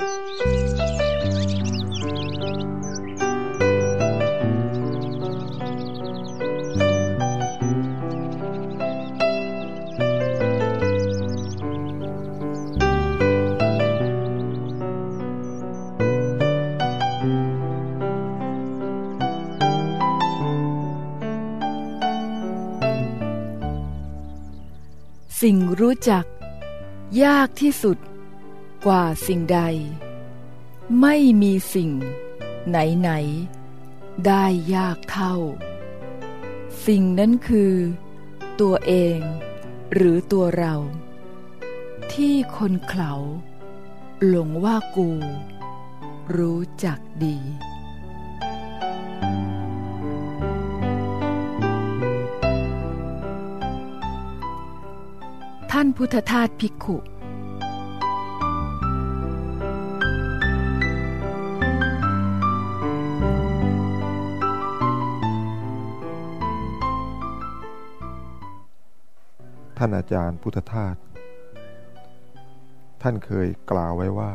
สิ่งรู้จัก ยากที่สุด กว่าสิ่งใด ไม่มีสิ่ง ไหนไหน ได้ยากเท่า สิ่งนั้นคือ ตัวเอง หรือตัวเรา ที่คนเขาหลงว่ากู รู้จักดีท่านพุทธทาสภิกขุ ท่านอาจารย์พุทธทาสท่านเคยกล่าวไว้ว่า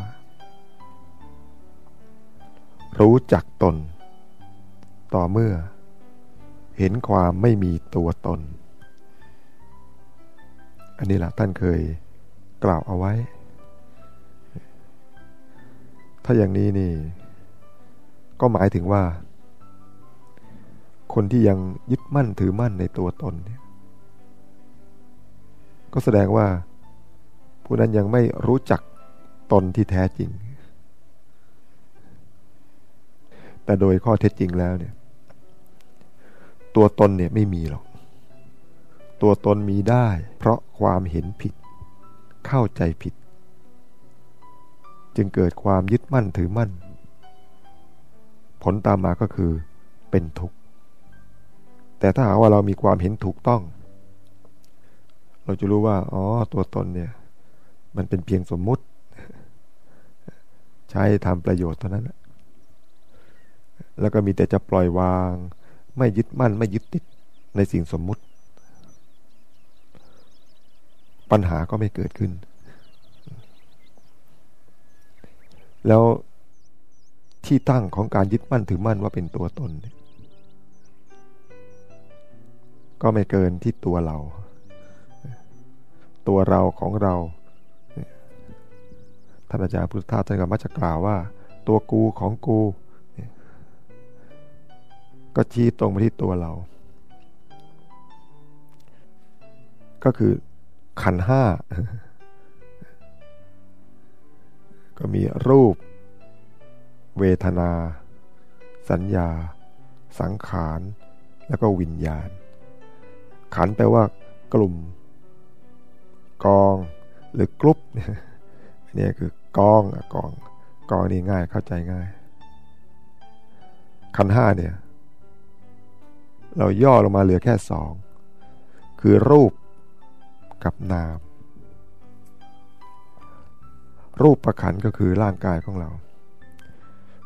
รู้จักตน ต่อเมื่อ เห็นความไม่มีตัวตน อันนี้แหละท่านเคยกล่าวเอาไว้ ถ้าอย่างนี้นี่ ก็หมายถึงว่า คนที่ยังยึดมั่นถือมั่นในตัวตนเนี่ย ก็แสดงว่า ผู้นั้นยังไม่รู้จักตนที่แท้จริง แต่โดยข้อเท็จจริงแล้วเนี่ย ตัวตนเนี่ยไม่มีหรอก ตัวตนมีได้ เพราะความเห็นผิด เข้าใจผิด จึงเกิดความยึดมั่นถือมั่น ผลตามมาก็คือเป็นทุกข์ แต่ถ้าหากว่าเรามีความเห็นถูกต้อง เราจะรู้ว่า อ๋อ ตัวตนเนี่ย มันเป็นเพียงสมมุติ ใช้ทำประโยชน์เท่านั้น แล้วก็มีแต่จะปล่อยวาง ไม่ยึดมั่น ไม่ยึดติดในสิ่งสมมุติ ปัญหาก็ไม่เกิดขึ้น แล้วที่ตั้งของการยึดมั่นถือมั่นว่าเป็นตัวตน ก็ไม่เกินที่ตัวเรา ตัวเราของเราท่านอาจารย์พุทธทาสท่านก็มักจะกล่าวว่า ตัวกูของกู ก็ชี้ตรงไปที่ตัวเรา ก็คือขันห้า ก็มีรูป เวทนา สัญญา สังขาร แล้วก็วิญญาณ ขันแปลว่ากลุ่ม กองหรือกลุ่มนี่ยคือกองกองกองนี่ง่ายเข้าใจง่าย ขันห้าเนี่ย เราย่อลงมาเหลือแค่สองคือรูปกับนาม รูปประขันก็คือร่างกายของเรา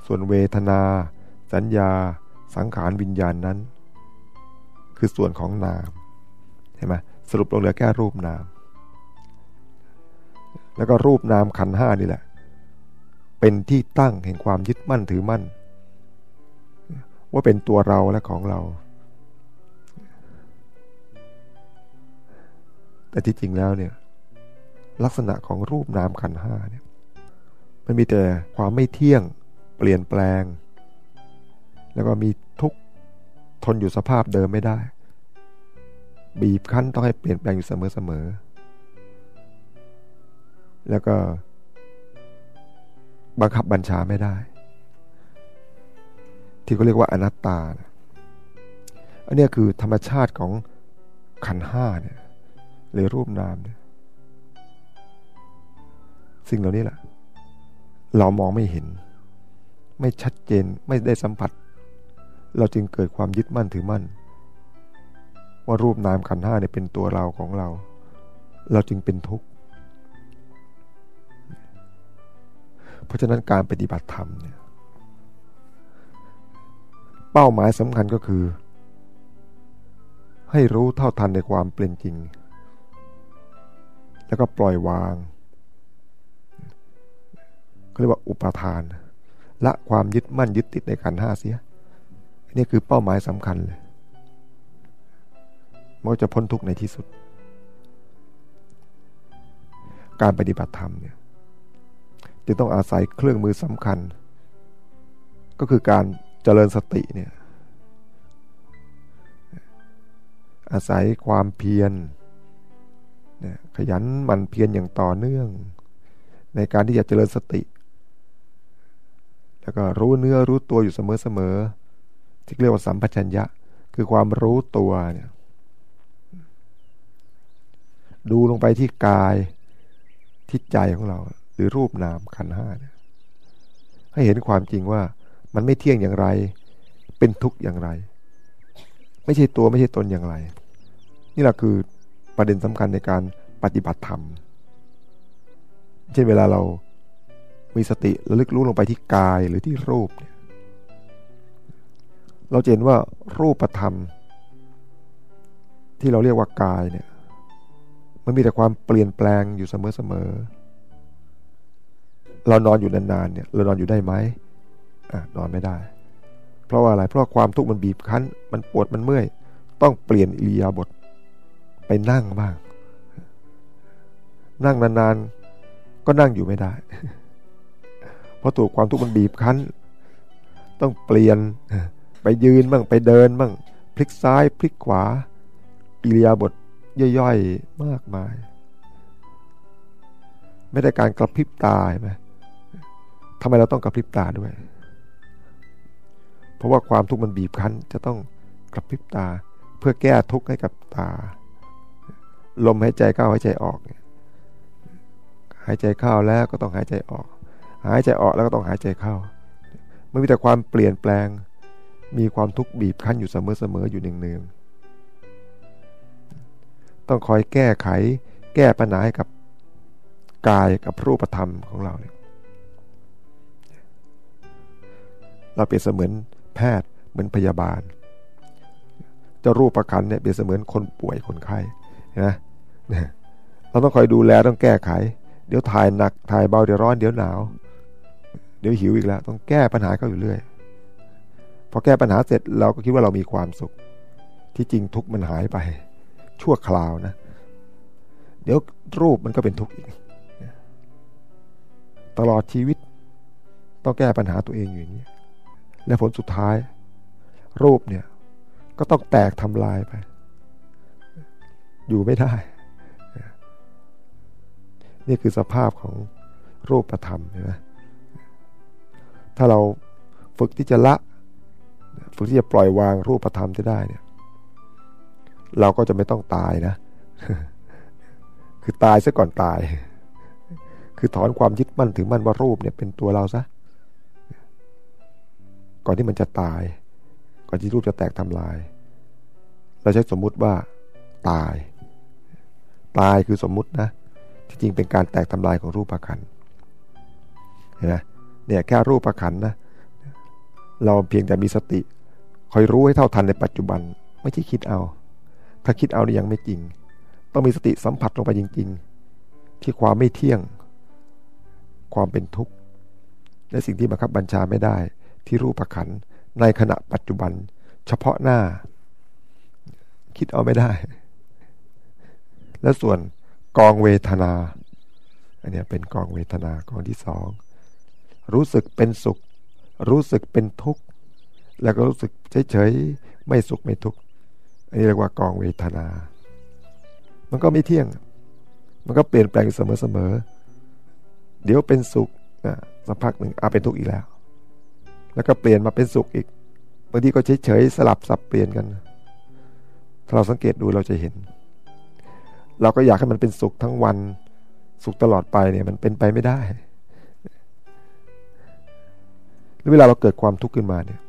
ส่วนเวทนา สัญญา สังขารวิญญาณนั้น คือส่วนของนามเห็นไหมสรุปลงเหลือแค่รูปนาม แล้วก็รูปนามขันห้านี่แหละ เป็นที่ตั้งแห่งความยึดมั่นถือมั่น ว่าเป็นตัวเราและของเรา แต่ที่จริงแล้วเนี่ยลักษณะของรูปนามขันห้าเนี่ยมันมีแต่ความไม่เที่ยงเปลี่ยนแปลง แล้วก็มีทุกทนอยู่สภาพเดิมไม่ได้ บีบคั้นต้องให้เปลี่ยนแปลงอยู่เสมอๆ แล้วก็ บังคับบัญชาไม่ได้ ที่เขาเรียกว่าอนัตตาอันนี้คือธรรมชาติของขันห้าเนี่ยหรือรูปนามเนี่ยสิ่งเหล่านี้แหละเรามองไม่เห็น ไม่ชัดเจนไม่ได้สัมผัส เราจึงเกิดความยึดมั่นถือมั่น ว่ารูปนามขันห้าเนี่ยเป็นตัวเราของเรา เราจึงเป็นทุกข์ เพราะฉะนั้นการปฏิบัติธรรมเนี่ยเป้าหมายสำคัญก็คือ ให้รู้เท่าทันในความเป็นจริง แล้วก็ปล่อยวางเขาเรียกว่าอุปทาน ละความยึดมั่นยึดติดในขันห้าเสียนี่คือเป้าหมายสำคัญเลยมันจะพ้นทุกข์ในที่สุด การปฏิบัติธรรมเนี่ย จะต้องอาศัยเครื่องมือสำคัญ ก็คือการเจริญสติเนี่ยอาศัยความเพียรขยันหมั่นเพียรอย่างต่อเนื่อง ในการที่จะเจริญสติ แล้วก็รู้เนื้อรู้ตัวอยู่เสมอๆที่เรียกว่าสัมปชัญญะ คือความรู้ตัวเนี่ยดูลงไปที่กายที่ใจของเรา หรือรูปนามขันห้าเนี่ยให้เห็นความจริงว่ามันไม่เที่ยงอย่างไร เป็นทุกข์อย่างไร ไม่ใช่ตัวไม่ใช่ตนอย่างไร นี่แหละคือประเด็นสำคัญในการปฏิบัติธรรมเช่นเวลาเรามีสติระลึกรู้ลงไปที่กายหรือที่รูปเนี่ยเราเห็นว่ารูปธรรม ที่เราเรียกว่ากายเนี่ยมันมีแต่ความเปลี่ยนแปลงอยู่เสมอๆ เรานอนอยู่นานๆเนี่ยเรานอนอยู่ได้ไหมอะนอนไม่ได้ เพราะว่าอะไรเพราะความทุกข์มันบีบคั้น มันปวดมันเมื่อย ต้องเปลี่ยนอิริยาบถไปนั่งบ้าง นั่งนานๆก็นั่งอยู่ไม่ได้ เพราะตัวความทุกข์มันบีบคั้น ต้องเปลี่ยนไปยืนบ้างไปเดินบ้างพลิกซ้ายพลิกขวา อิริยาบถย่อยๆมากมาย ไม่ได้การกระพริบตาใช่ไหม ทำไมเราต้องกระพริบตาด้วย เพราะว่าความทุกข์มันบีบคั้น จะต้องกระพริบตา เพื่อแก้ทุกข์ให้กับตา ลมหายใจเข้าหายใจออกหายใจเข้าแล้วก็ต้องหายใจออก หายใจออกแล้วก็ต้องหายใจเข้ามันมีแต่ความเปลี่ยนแปลง มีความทุกข์บีบคั้นอยู่เสมอๆอยู่เนืองๆต้องคอยแก้ไข แก้ปัญหาให้กับกายกับรูปธรรมของเราเนี่ย เราเปรียบเสมือนแพทย์เหมือนพยาบาลเจ้ารูปประคันเนี่ยเปรียบเสมือนคนป่วยคนไข้นะเราต้องคอยดูแลต้องแก้ไข เดี๋ยวถ่ายหนักถ่ายเบาเดี๋ยวร้อนเดี๋ยวหนาว เดี๋ยวหิวอีกแล้ว ต้องแก้ปัญหาเขาอยู่เรื่อยพอแก้ปัญหาเสร็จเราก็คิดว่าเรามีความสุข ที่จริงทุกมันหายไป ชั่วคราวนะ เดี๋ยวรูปมันก็เป็นทุกข์อีกตลอดชีวิต ต้องแก้ปัญหาตัวเองอยู่อย่างนี้ และผลสุดท้าย รูปเนี่ยก็ต้องแตกทำลายไป อยู่ไม่ได้ นี่คือสภาพของรูปธรรมนไหมถ้าเราฝึกที่จะละ ฝึกที่จะปล่อยวางรูปธรรมจะได้เนี่ย เราก็จะไม่ต้องตายนะ คือตายซะก่อนตาย คือถอนความยึดมั่นถือมั่นว่ารูปเนี่ยเป็นตัวเราซะ ก่อนที่มันจะตาย ก่อนที่รูปจะแตกทำลาย เราใช้สมมุติว่าตาย ตายคือสมมุตินะที่จริงเป็นการแตกทำลายของรูปประคันเห็นไหมเนี่ยแค่รูปประคันนะเราเพียงแต่มีสติ คอยรู้ให้เท่าทันในปัจจุบัน ไม่ใช่คิดเอา ถ้าคิดเอานี่ยังไม่จริง ต้องมีสติสัมผัสลงไปจริง ๆ ที่ความไม่เที่ยง ความเป็นทุกข์และสิ่งที่บังคับบัญชาไม่ได้ ที่รูปขันในขณะปัจจุบัน เฉพาะหน้า คิดเอาไม่ได้ และส่วนกองเวทนา อันนี้เป็นกองเวทนากองที่สองรู้สึกเป็นสุข รู้สึกเป็นทุกข์ แล้วก็รู้สึกเฉยๆไม่สุขไม่ทุกข์อันนี้เรียกว่ากองเวทนา มันก็ไม่เที่ยง มันก็เปลี่ยนแปลงเสมอๆเดี๋ยวเป็นสุขนะสักพักหนึ่งอาเป็นทุกข์อีกแล้ว แล้วก็เปลี่ยนมาเป็นสุขอีกบางทีก็เฉยๆสลับสับเปลี่ยนกัน ถ้าเราสังเกตดูเราจะเห็น เราก็อยากให้มันเป็นสุขทั้งวัน สุขตลอดไปเนี่ยมันเป็นไปไม่ได้หรือเวลาเราเกิดความทุกข์ขึ้นมาเนี่ย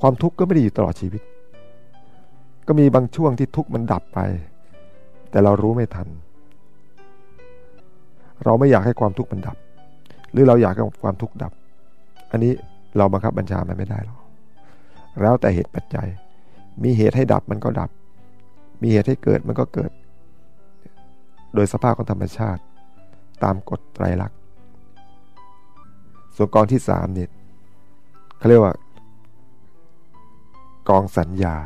ความทุกข์ก็ไม่ได้อยู่ตลอดชีวิต ก็มีบางช่วงที่ทุกข์มันดับไป แต่เรารู้ไม่ทัน เราไม่อยากให้ความทุกข์มันดับ หรือเราอยากให้ความทุกข์ดับ อันนี้เราบังคับบัญชามันไม่ได้หรอกแล้วแต่เหตุปัจจัย มีเหตุให้ดับมันก็ดับ มีเหตุให้เกิดมันก็เกิด โดยสภาพของธรรมชาติ ตามกฎไตรลักษณ์ส่วนกองที่สามเนี่ยเขาเรียกว่า กองสัญญา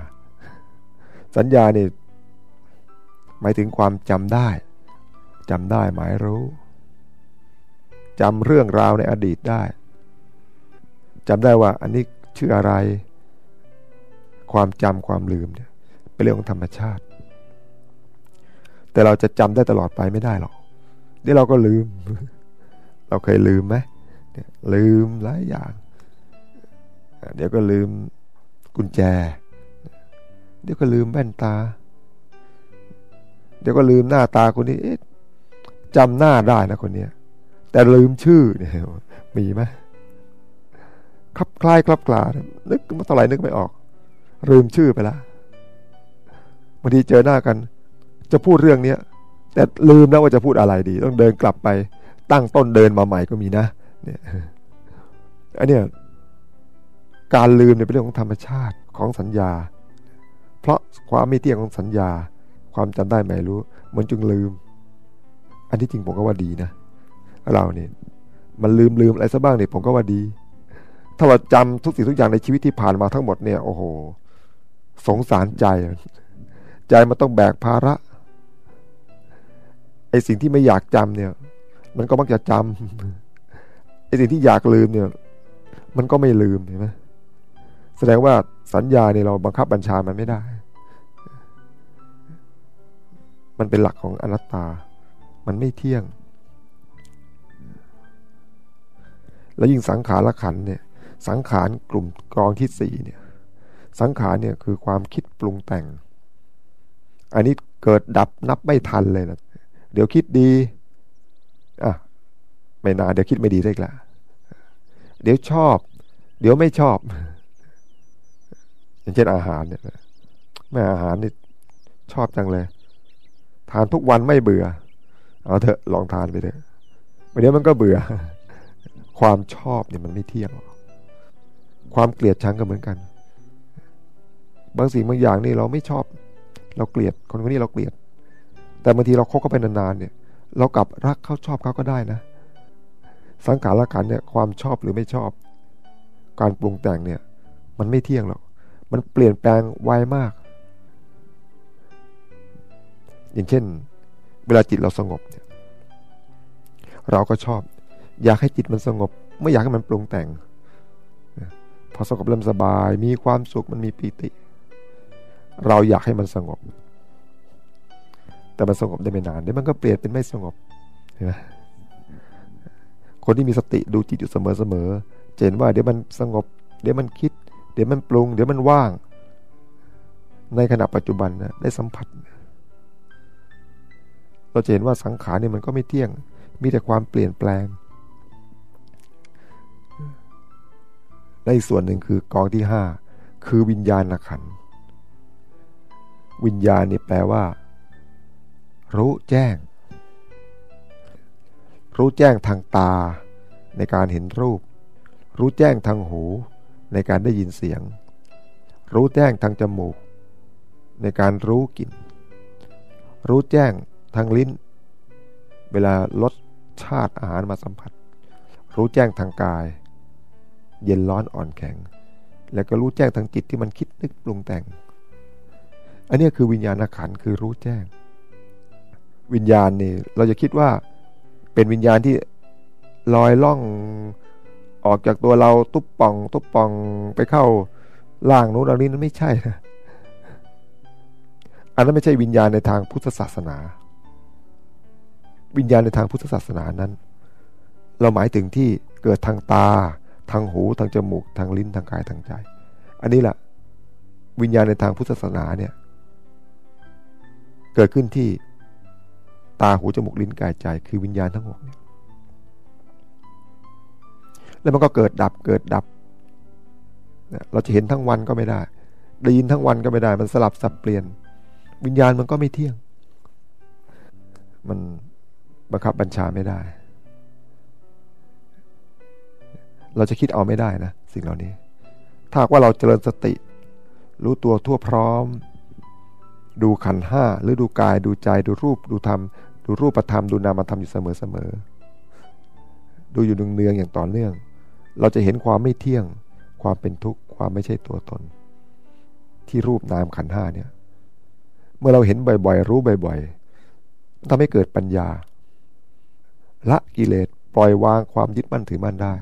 สัญญาเนี่ยหมายถึงความจำได้จำได้หมายรู้จำเรื่องราวในอดีตได้ จำได้ว่าอันนี้ชื่ออะไร ความจำความลืมเนี่ยเป็นเรื่องของธรรมชาติ แต่เราจะจำได้ตลอดไปไม่ได้หรอกเดี๋ยวเราก็ลืม เราเคยลืมไหมลืมหลายอย่าง เดี๋ยวก็ลืมกุญแจ เดี๋ยวก็ลืมแว่นตา เดี๋ยวก็ลืมหน้าตาคนนี้จำหน้าได้นะคนเนี้ยแต่ลืมชื่อเนี่ยมีไหม คลับคลายคลับกลา นึกมาเท่าไหร่นึกไม่ออก ลืมชื่อไปละบางทีเจอหน้ากัน จะพูดเรื่องเนี้ยแต่ลืมนะว่าจะพูดอะไรดี ต้องเดินกลับไป ตั้งต้นเดินมาใหม่ก็มีนะ เนี่ยอันเนี้ยการลืมเนี่ยเป็นเรื่องของธรรมชาติของสัญญา เพราะความไม่เที่ยงของสัญญา ความจำได้ไม่รู้มันจึงลืม อันที่จริงผมก็ว่าดีนะ เราเนี่ยมันลืมลืมอะไรซะบ้างเนี่ยผมก็ว่าดี ถ้าเราจำทุกสิ่งทุกอย่างในชีวิตที่ผ่านมาทั้งหมดเนี่ย โอ้โห สงสารใจ ใจมันต้องแบกภาระไอสิ่งที่ไม่อยากจำเนี่ย มันก็มักจะจำไอสิ่งที่อยากลืมเนี่ย มันก็ไม่ลืมเห็นไหมแสดงว่าสัญญาเนี่ยเราบังคับบัญชามันไม่ได้ มันเป็นหลักของอนัตตา มันไม่เที่ยง แล้วยิ่งสังขารละขันเนี่ย สังขารกลุ่มกองที่สี่เนี่ยสังขารเนี่ยคือความคิดปรุงแต่ง อันนี้เกิดดับนับไม่ทันเลยนะเดี๋ยวคิดดีอะไม่นานเดี๋ยวคิดไม่ดีได้ละเดี๋ยวชอบ เดี๋ยวไม่ชอบ อย่างเช่นอาหารเนี่ยแม่อาหารนี่ชอบจังเลย ทานทุกวันไม่เบื่อ เอาเถอะลองทานไปเถอะเดี๋ยวมันก็เบื่อ ความชอบเนี่ยมันไม่เที่ยง ความเกลียดชังก็เหมือนกัน บางสิ่งบางอย่างนี่เราไม่ชอบ เราเกลียดคนคนนี้เราเกลียด แต่บางทีเราคบกันไปนานๆเนี่ย เรากลับรักเขาชอบเขาก็ได้นะ สังขารละขันเนี่ยความชอบหรือไม่ชอบ การปรุงแต่งเนี่ยมันไม่เที่ยงหรอก มันเปลี่ยนแปลงไวมาก อย่างเช่น เวลาจิตเราสงบเนี่ยเราก็ชอบ อยากให้จิตมันสงบ ไม่อยากให้มันปรุงแต่ง พอสงบเริ่มสบาย มีความสุขมันมีปีติ เราอยากให้มันสงบ แต่มันสงบได้ไม่นานเดี๋ยวมันก็เปลี่ยนเป็นไม่สงบเห็นไหมคนที่มีสติดูจิตอยู่เสมอๆเห็นว่าเดี๋ยวมันสงบ เดี๋ยวมันคิด เดี๋ยวมันปรุง เดี๋ยวมันว่าง ในขณะปัจจุบันนะได้สัมผัส เราจะเห็นว่าสังขารเนี่ยมันก็ไม่เที่ยง มีแต่ความเปลี่ยนแปลง และอีกส่วนหนึ่งคือกองที่ห้าคือวิญญาณขัน วิญญาณนี่แปลว่า รู้แจ้ง รู้แจ้งทางตา ในการเห็นรูป รู้แจ้งทางหู ในการได้ยินเสียง รู้แจ้งทางจมูก ในการรู้กลิ่น รู้แจ้งทางลิ้น เวลารสชาติอาหารมาสัมผัส รู้แจ้งทางกาย เย็นร้อนอ่อนแข็ง แล้วก็รู้แจ้งทางจิตที่มันคิดนึกปรุงแต่ง อันนี้คือวิญญาณขันคือรู้แจ้ง วิญญาณนี่เราจะคิดว่าเป็นวิญญาณที่ลอยล่องออกจากตัวเราตุ๊บป่อง ตุ๊บป่องไปเข้าล่างนู้นล่างนี้นั้นไม่ใช่นะอันนั้นไม่ใช่วิญญาณในทางพุทธศาสนา วิญญาณในทางพุทธศาสนานั้น เราหมายถึงที่เกิดทางตา ทางหูทางจมูกทางลิ้นทางกายทางใจ อันนี้แหละวิญญาณในทางพุทธศาสนาเนี่ยเกิดขึ้นที่ตาหูจมูกลิ้นกายใจ คือวิญญาณทั้งหกเนี่ยแล้วมันก็เกิดดับเกิดดับ เราจะเห็นทั้งวันก็ไม่ได้ ได้ยินทั้งวันก็ไม่ได้ มันสลับสับเปลี่ยน วิญญาณมันก็ไม่เที่ยง มันบังคับบัญชาไม่ได้ เราจะคิดเอาไม่ได้นะสิ่งเหล่านี้ ถ้าว่าเราเจริญสติ รู้ตัวทั่วพร้อม ดูขันห้าหรือดูกายดูใจดูรูปดูธรรม ดูรูปธรรมดูนามธรรมอยู่เสมอเสมอดูอยู่เนืองๆอย่างต่อเนื่อง เราจะเห็นความไม่เที่ยง ความเป็นทุกข์ความไม่ใช่ตัวตน ที่รูปนามขันห้าเนี่ย เมื่อเราเห็นบ่อยๆ รู้บ่อยๆทำให้เกิดปัญญา ละกิเลสปล่อยวางความยึดมั่นถือมั่นได้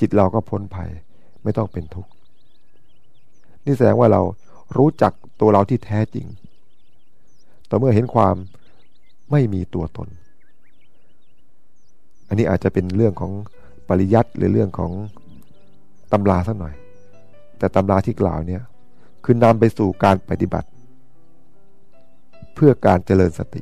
จิตเราก็พ้นภัย ไม่ต้องเป็นทุกข์นี่แสดงว่าเรารู้จักตัวเราที่แท้จริง ต่อเมื่อเห็นความไม่มีตัวตน อันนี้อาจจะเป็นเรื่องของปริยัติหรือเรื่องของตำราสักหน่อย แต่ตำราที่กล่าวเนี่ยคือนำไปสู่การปฏิบัติ เพื่อการเจริญสติ